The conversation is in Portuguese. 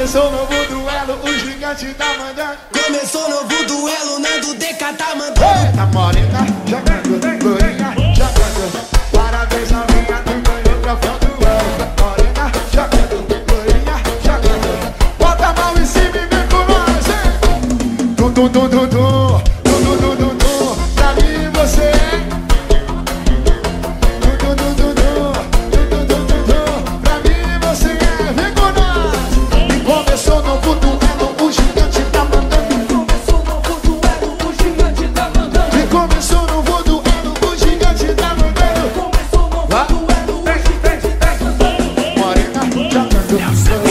Começou novo duelo, o gigante tá mandando. Começou novo duelo, Nando Deca tá mandando. Ei, tá morena, jogando tranquilinha, jogando. Parabéns a minha que ganhou o troféu do ano. Morena, jogando tranquilinha, jogando. Bota a mão em cima e vem com nós, hein? Du, du, du, du, du. 两 녕.